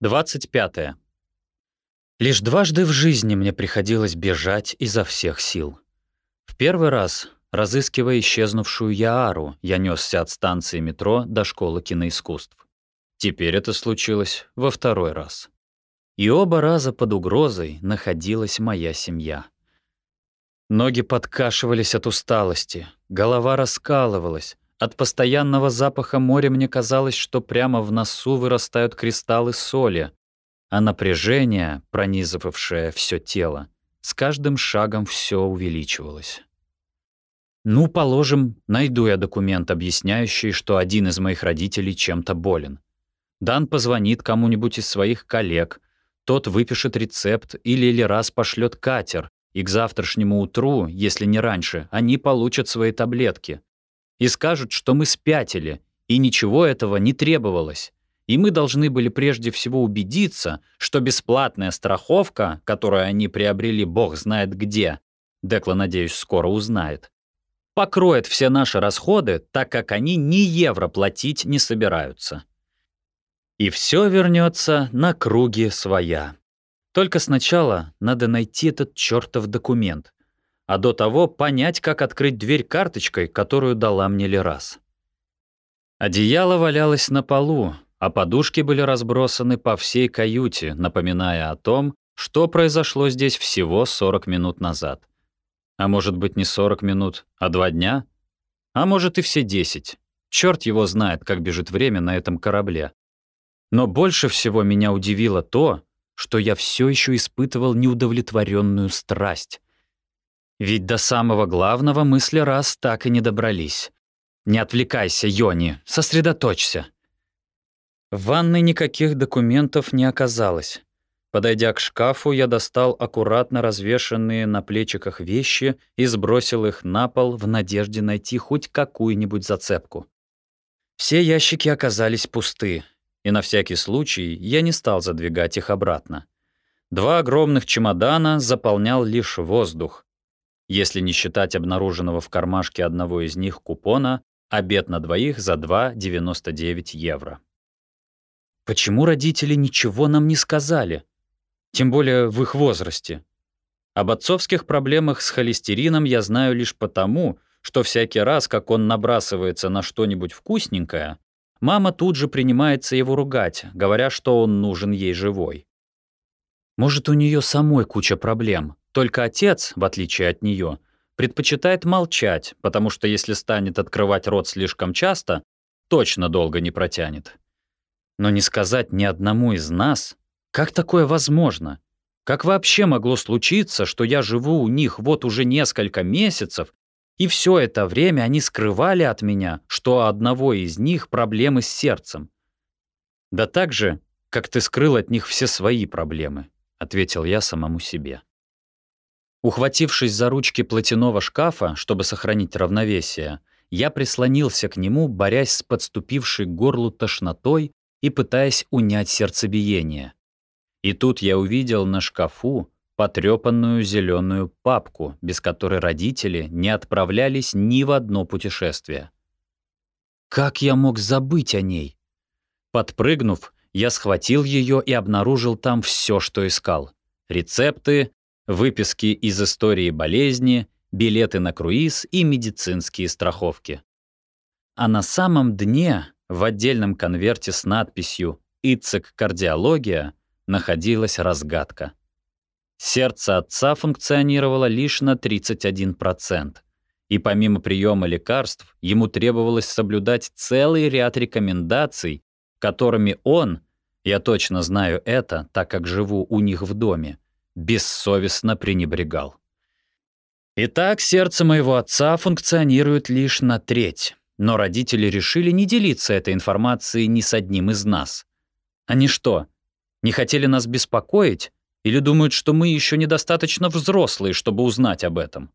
25. Лишь дважды в жизни мне приходилось бежать изо всех сил. В первый раз, разыскивая исчезнувшую Яару, я несся от станции метро до школы киноискусств. Теперь это случилось во второй раз. И оба раза под угрозой находилась моя семья. Ноги подкашивались от усталости, голова раскалывалась, от постоянного запаха моря мне казалось, что прямо в носу вырастают кристаллы соли, а напряжение, пронизывавшее все тело, с каждым шагом все увеличивалось. Ну, положим, найду я документ, объясняющий, что один из моих родителей чем-то болен. Дан позвонит кому-нибудь из своих коллег, тот выпишет рецепт или раз пошлет катер, и к завтрашнему утру, если не раньше, они получат свои таблетки — и скажут, что мы спятили, и ничего этого не требовалось. И мы должны были прежде всего убедиться, что бесплатная страховка, которую они приобрели бог знает где, Декла, надеюсь, скоро узнает, покроет все наши расходы, так как они ни евро платить не собираются. И все вернется на круги своя. Только сначала надо найти этот чертов документ а до того понять, как открыть дверь карточкой, которую дала мне Лерас. Одеяло валялось на полу, а подушки были разбросаны по всей каюте, напоминая о том, что произошло здесь всего 40 минут назад. А может быть, не 40 минут, а два дня? А может, и все 10. Черт его знает, как бежит время на этом корабле. Но больше всего меня удивило то, что я все еще испытывал неудовлетворенную страсть. Ведь до самого главного мысли раз так и не добрались. Не отвлекайся, Йони, сосредоточься. В ванной никаких документов не оказалось. Подойдя к шкафу, я достал аккуратно развешанные на плечиках вещи и сбросил их на пол в надежде найти хоть какую-нибудь зацепку. Все ящики оказались пусты, и на всякий случай я не стал задвигать их обратно. Два огромных чемодана заполнял лишь воздух, если не считать обнаруженного в кармашке одного из них купона «Обед на двоих за 2,99 евро». Почему родители ничего нам не сказали? Тем более в их возрасте. Об отцовских проблемах с холестерином я знаю лишь потому, что всякий раз, как он набрасывается на что-нибудь вкусненькое, мама тут же принимается его ругать, говоря, что он нужен ей живой. Может, у нее самой куча проблем, только отец, в отличие от нее, предпочитает молчать, потому что если станет открывать рот слишком часто, точно долго не протянет. Но не сказать ни одному из нас, как такое возможно? Как вообще могло случиться, что я живу у них вот уже несколько месяцев, и все это время они скрывали от меня, что у одного из них проблемы с сердцем? Да так же, как ты скрыл от них все свои проблемы, ответил я самому себе. Ухватившись за ручки платяного шкафа, чтобы сохранить равновесие, я прислонился к нему, борясь с подступившей к горлу тошнотой и пытаясь унять сердцебиение. И тут я увидел на шкафу потрепанную зеленую папку, без которой родители не отправлялись ни в одно путешествие. Как я мог забыть о ней? Подпрыгнув, я схватил ее и обнаружил там все, что искал. Рецепты, выписки из истории болезни, билеты на круиз и медицинские страховки. А на самом дне, в отдельном конверте с надписью «Ицек кардиология» находилась разгадка. Сердце отца функционировало лишь на 31%, и помимо приема лекарств ему требовалось соблюдать целый ряд рекомендаций, которыми он, я точно знаю это, так как живу у них в доме, бессовестно пренебрегал. Итак, сердце моего отца функционирует лишь на треть, но родители решили не делиться этой информацией ни с одним из нас. Они что, не хотели нас беспокоить или думают, что мы еще недостаточно взрослые, чтобы узнать об этом?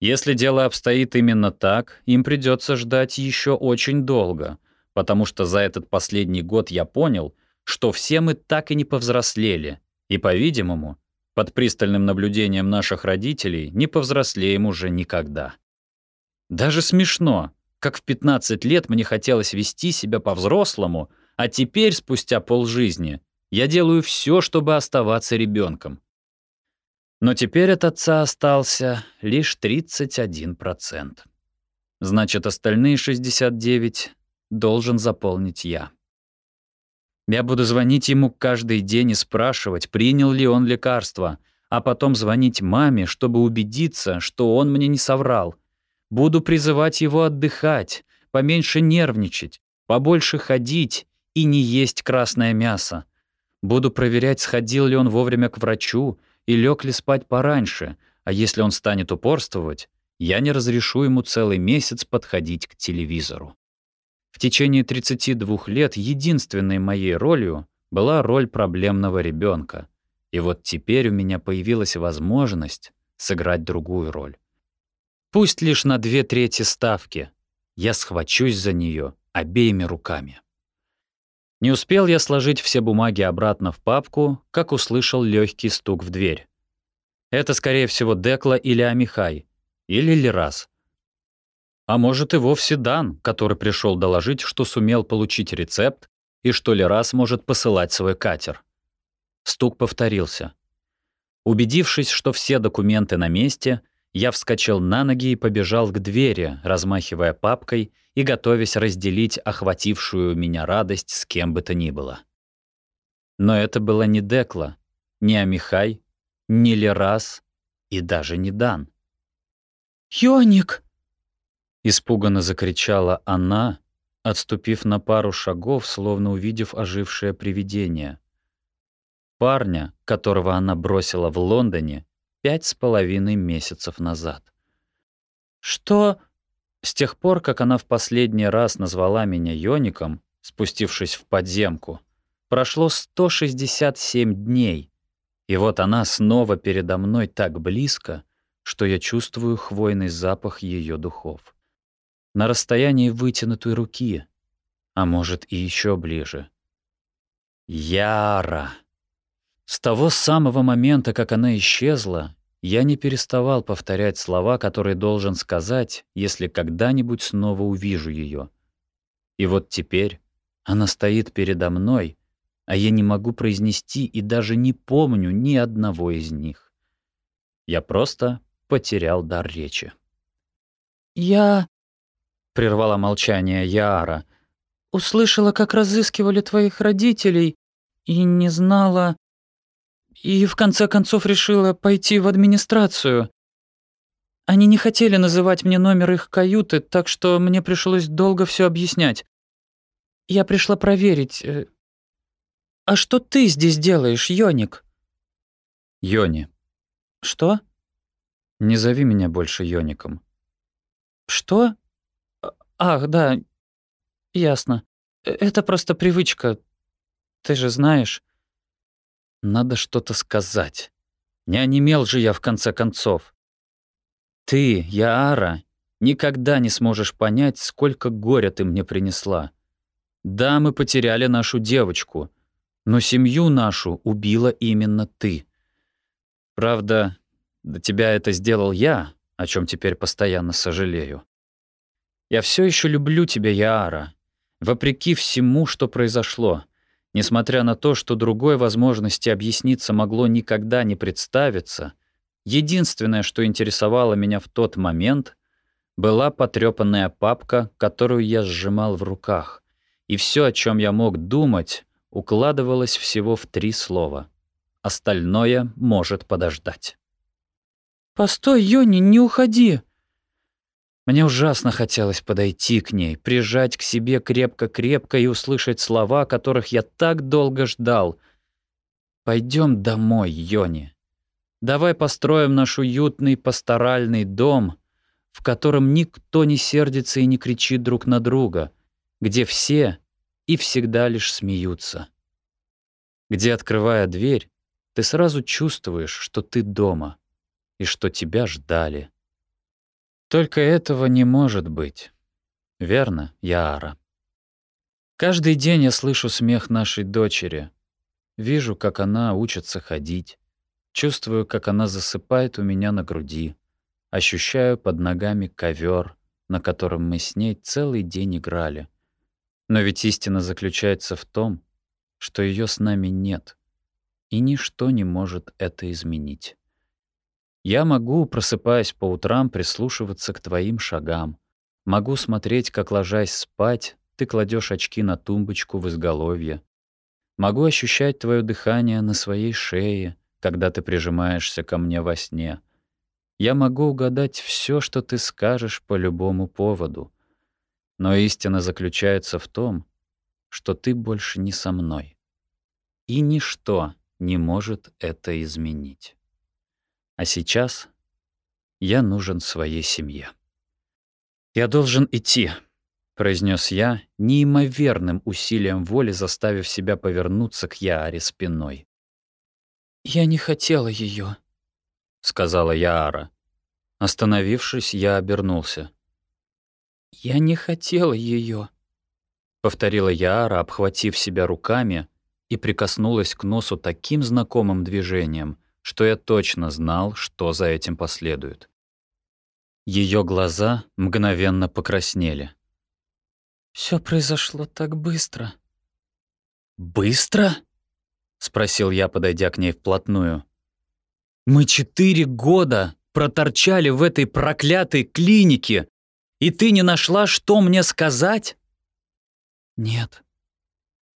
Если дело обстоит именно так, им придется ждать еще очень долго, потому что за этот последний год я понял, что все мы так и не повзрослели, и, по-видимому, под пристальным наблюдением наших родителей не повзрослеем уже никогда. Даже смешно, как в 15 лет мне хотелось вести себя по-взрослому, А теперь, спустя полжизни, я делаю все, чтобы оставаться ребенком. Но теперь от отца остался лишь 31%. Значит, остальные 69 должен заполнить я. Я буду звонить ему каждый день и спрашивать, принял ли он лекарство, а потом звонить маме, чтобы убедиться, что он мне не соврал. Буду призывать его отдыхать, поменьше нервничать, побольше ходить и не есть красное мясо. Буду проверять, сходил ли он вовремя к врачу и лег ли спать пораньше, а если он станет упорствовать, я не разрешу ему целый месяц подходить к телевизору. В течение 32 лет единственной моей ролью была роль проблемного ребенка. И вот теперь у меня появилась возможность сыграть другую роль. Пусть лишь на две трети ставки. Я схвачусь за нее обеими руками. Не успел я сложить все бумаги обратно в папку, как услышал легкий стук в дверь. Это, скорее всего, Декла или Амихай, или Лерас. А может и вовсе Дан, который пришел доложить, что сумел получить рецепт и что Лерас может посылать свой катер. Стук повторился. Убедившись, что все документы на месте, я вскочил на ноги и побежал к двери, размахивая папкой и готовясь разделить охватившую меня радость с кем бы то ни было. Но это была не Декла, не Амихай, не Лерас и даже не Дан. «Йоник!» — испуганно закричала она, отступив на пару шагов, словно увидев ожившее привидение. Парня, которого она бросила в Лондоне, пять с половиной месяцев назад. «Что?» С тех пор, как она в последний раз назвала меня Йоником, спустившись в подземку, прошло 167 дней, и вот она снова передо мной так близко, что я чувствую хвойный запах ее духов. На расстоянии вытянутой руки, а может и еще ближе. Яра! С того самого момента, как она исчезла, я не переставал повторять слова, которые должен сказать, если когда-нибудь снова увижу ее. И вот теперь она стоит передо мной, а я не могу произнести и даже не помню ни одного из них. Я просто потерял дар речи. «Я...» — прервала молчание Яара. «Услышала, как разыскивали твоих родителей, и не знала...» И в конце концов решила пойти в администрацию. Они не хотели называть мне номер их каюты, так что мне пришлось долго все объяснять. Я пришла проверить. Э, а что ты здесь делаешь, Йоник? Йони. Что? Не зови меня больше Йоником. Что? Ах, да. Ясно. Э, это просто привычка. Ты же знаешь. Надо что-то сказать. Не онемел же я в конце концов. Ты, Яара, никогда не сможешь понять, сколько горя ты мне принесла. Да, мы потеряли нашу девочку, но семью нашу убила именно ты. Правда, до тебя это сделал я, о чем теперь постоянно сожалею. Я все еще люблю тебя, Яара, вопреки всему, что произошло. Несмотря на то, что другой возможности объясниться могло никогда не представиться, единственное, что интересовало меня в тот момент, была потрепанная папка, которую я сжимал в руках, и все, о чем я мог думать, укладывалось всего в три слова. Остальное может подождать. «Постой, Йони, не уходи!» Мне ужасно хотелось подойти к ней, прижать к себе крепко-крепко и услышать слова, которых я так долго ждал. «Пойдем домой, Йони. Давай построим наш уютный пасторальный дом, в котором никто не сердится и не кричит друг на друга, где все и всегда лишь смеются. Где, открывая дверь, ты сразу чувствуешь, что ты дома и что тебя ждали». Только этого не может быть. Верно, Яара? Каждый день я слышу смех нашей дочери. Вижу, как она учится ходить. Чувствую, как она засыпает у меня на груди. Ощущаю под ногами ковер, на котором мы с ней целый день играли. Но ведь истина заключается в том, что ее с нами нет, и ничто не может это изменить. Я могу, просыпаясь по утрам, прислушиваться к твоим шагам. Могу смотреть, как, ложась спать, ты кладешь очки на тумбочку в изголовье. Могу ощущать твое дыхание на своей шее, когда ты прижимаешься ко мне во сне. Я могу угадать все, что ты скажешь по любому поводу. Но истина заключается в том, что ты больше не со мной. И ничто не может это изменить. А сейчас я нужен своей семье. «Я должен идти», — произнес я, неимоверным усилием воли заставив себя повернуться к Яаре спиной. «Я не хотела ее, сказала Яара. Остановившись, я обернулся. «Я не хотела ее, повторила Яара, обхватив себя руками и прикоснулась к носу таким знакомым движением, что я точно знал, что за этим последует. Ее глаза мгновенно покраснели. Все произошло так быстро». «Быстро?» — спросил я, подойдя к ней вплотную. «Мы четыре года проторчали в этой проклятой клинике, и ты не нашла, что мне сказать?» «Нет», —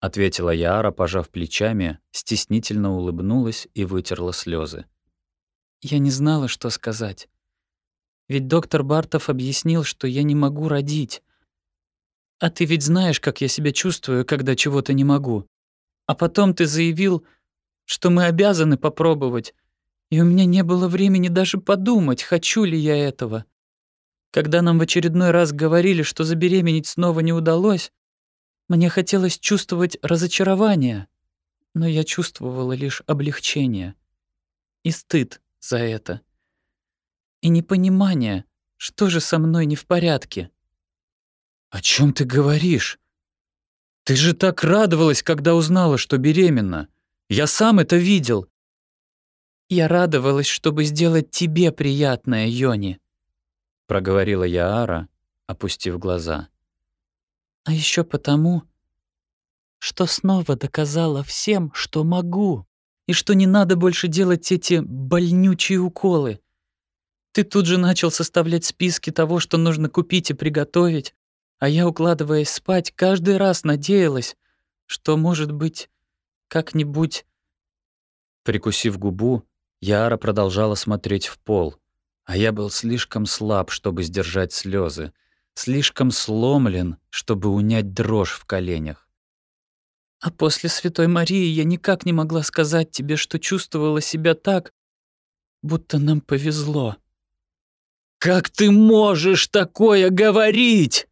ответила Яра, пожав плечами, стеснительно улыбнулась и вытерла слезы. «Я не знала, что сказать. Ведь доктор Бартов объяснил, что я не могу родить. А ты ведь знаешь, как я себя чувствую, когда чего-то не могу. А потом ты заявил, что мы обязаны попробовать, и у меня не было времени даже подумать, хочу ли я этого. Когда нам в очередной раз говорили, что забеременеть снова не удалось, мне хотелось чувствовать разочарование, но я чувствовала лишь облегчение и стыд за это и непонимание, что же со мной не в порядке. «О чем ты говоришь? Ты же так радовалась, когда узнала, что беременна. Я сам это видел». «Я радовалась, чтобы сделать тебе приятное, Йони», — проговорила Яара, опустив глаза. «А еще потому, что снова доказала всем, что могу, и что не надо больше делать эти больнючие уколы. Ты тут же начал составлять списки того, что нужно купить и приготовить, а я, укладываясь спать, каждый раз надеялась, что, может быть, как-нибудь... Прикусив губу, Яра продолжала смотреть в пол, а я был слишком слаб, чтобы сдержать слезы, слишком сломлен, чтобы унять дрожь в коленях. А после Святой Марии я никак не могла сказать тебе, что чувствовала себя так, будто нам повезло. «Как ты можешь такое говорить?»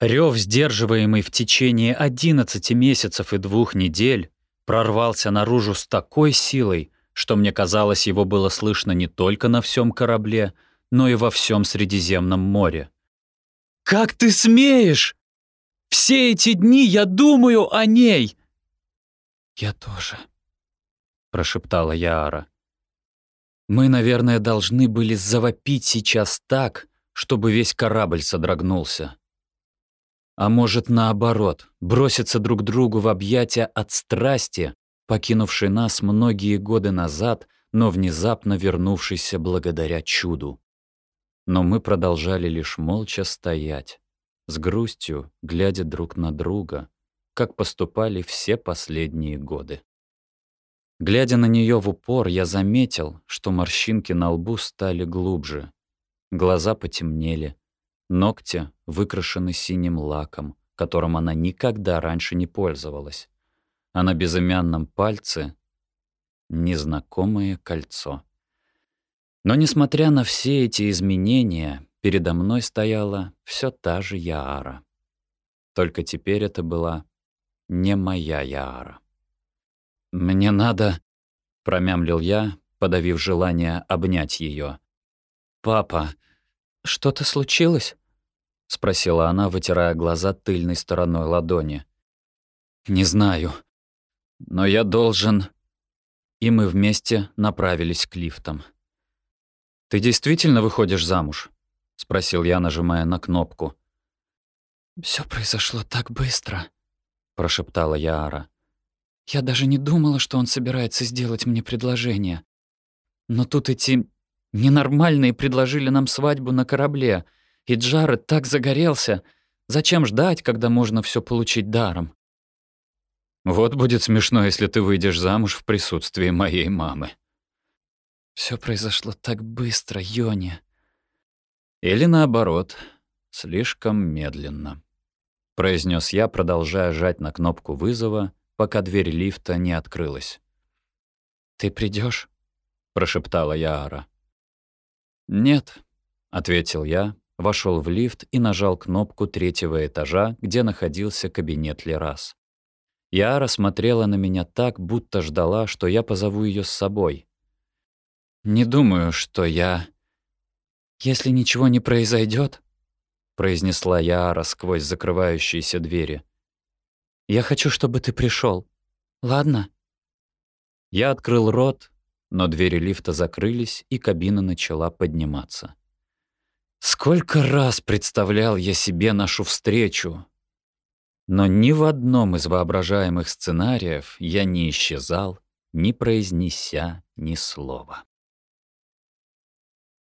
Рев, сдерживаемый в течение 11 месяцев и двух недель, прорвался наружу с такой силой, что мне казалось, его было слышно не только на всем корабле, но и во всем Средиземном море. «Как ты смеешь? Все эти дни я думаю о ней!» «Я тоже», — прошептала Яара. Мы, наверное, должны были завопить сейчас так, чтобы весь корабль содрогнулся. А может, наоборот, броситься друг другу в объятия от страсти, покинувшей нас многие годы назад, но внезапно вернувшейся благодаря чуду. Но мы продолжали лишь молча стоять, с грустью, глядя друг на друга, как поступали все последние годы. Глядя на нее в упор, я заметил, что морщинки на лбу стали глубже. Глаза потемнели. Ногти выкрашены синим лаком, которым она никогда раньше не пользовалась. А на безымянном пальце — незнакомое кольцо. Но, несмотря на все эти изменения, передо мной стояла все та же Яара. Только теперь это была не моя Яара. «Мне надо...» — промямлил я, подавив желание обнять ее. «Папа, что-то случилось?» — спросила она, вытирая глаза тыльной стороной ладони. «Не знаю. Но я должен...» И мы вместе направились к лифтам. «Ты действительно выходишь замуж?» — спросил я, нажимая на кнопку. Все произошло так быстро», — прошептала Яара. «Я даже не думала, что он собирается сделать мне предложение. Но тут эти ненормальные предложили нам свадьбу на корабле, и Джаред так загорелся. Зачем ждать, когда можно все получить даром?» «Вот будет смешно, если ты выйдешь замуж в присутствии моей мамы». Все произошло так быстро, Йони. Или наоборот, слишком медленно произнес я, продолжая жать на кнопку вызова, пока дверь лифта не открылась. Ты придешь? прошептала Яара. Нет, ответил я, вошел в лифт и нажал кнопку третьего этажа, где находился кабинет Лерас. Яара смотрела на меня так, будто ждала, что я позову ее с собой. Не думаю, что я... Если ничего не произойдет, произнесла Яара сквозь закрывающиеся двери. Я хочу, чтобы ты пришел. Ладно? Я открыл рот, но двери лифта закрылись, и кабина начала подниматься. Сколько раз представлял я себе нашу встречу, но ни в одном из воображаемых сценариев я не исчезал, не произнеся ни слова.